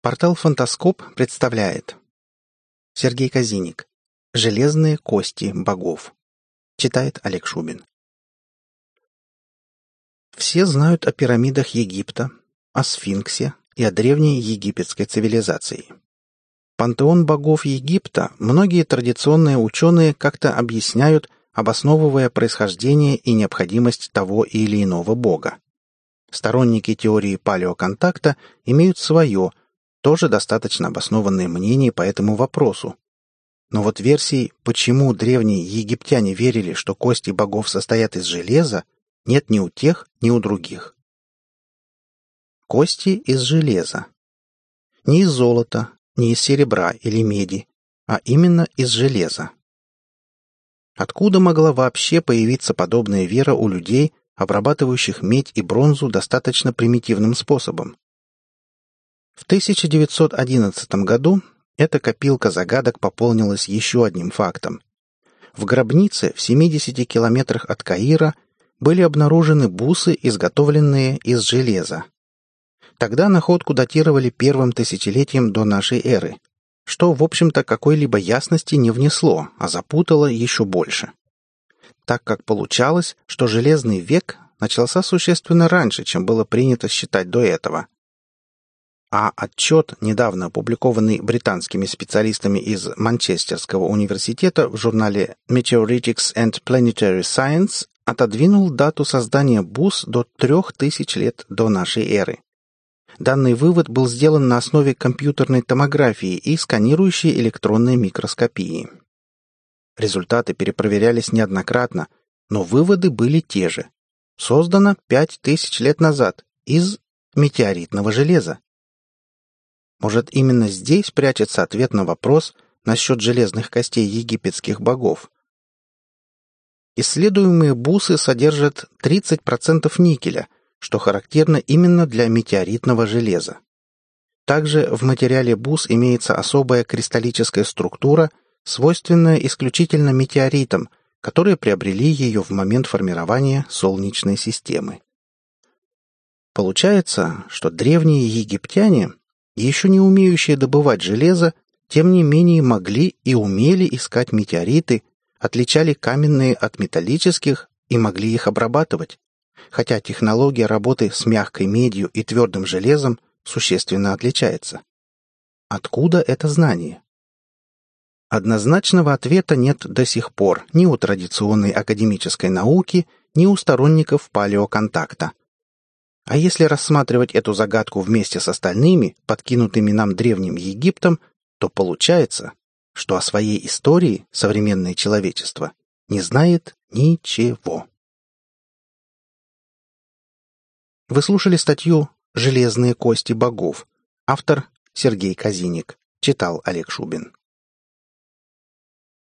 Портал «Фантаскоп» представляет Сергей Казиник «Железные кости богов» Читает Олег Шубин Все знают о пирамидах Египта, о сфинксе и о древней египетской цивилизации. Пантеон богов Египта многие традиционные ученые как-то объясняют, обосновывая происхождение и необходимость того или иного бога. Сторонники теории палеоконтакта имеют свое – тоже достаточно обоснованное мнение по этому вопросу. Но вот версий, почему древние египтяне верили, что кости богов состоят из железа, нет ни у тех, ни у других. Кости из железа. Не из золота, не из серебра или меди, а именно из железа. Откуда могла вообще появиться подобная вера у людей, обрабатывающих медь и бронзу достаточно примитивным способом? В 1911 году эта копилка загадок пополнилась еще одним фактом. В гробнице в 70 километрах от Каира были обнаружены бусы, изготовленные из железа. Тогда находку датировали первым тысячелетием до нашей эры, что, в общем-то, какой-либо ясности не внесло, а запутало еще больше. Так как получалось, что Железный век начался существенно раньше, чем было принято считать до этого – а отчет, недавно опубликованный британскими специалистами из Манчестерского университета в журнале Meteoritics and Planetary Science, отодвинул дату создания бус до 3000 лет до нашей эры. Данный вывод был сделан на основе компьютерной томографии и сканирующей электронной микроскопии. Результаты перепроверялись неоднократно, но выводы были те же. Создано 5000 лет назад из метеоритного железа. Может, именно здесь прячется ответ на вопрос насчет железных костей египетских богов? Исследуемые бусы содержат 30% никеля, что характерно именно для метеоритного железа. Также в материале бус имеется особая кристаллическая структура, свойственная исключительно метеоритам, которые приобрели ее в момент формирования Солнечной системы. Получается, что древние египтяне еще не умеющие добывать железо, тем не менее могли и умели искать метеориты, отличали каменные от металлических и могли их обрабатывать, хотя технология работы с мягкой медью и твердым железом существенно отличается. Откуда это знание? Однозначного ответа нет до сих пор ни у традиционной академической науки, ни у сторонников палеоконтакта. А если рассматривать эту загадку вместе с остальными, подкинутыми нам древним Египтом, то получается, что о своей истории современное человечество не знает ничего. Вы слушали статью «Железные кости богов». Автор Сергей Казиник. Читал Олег Шубин.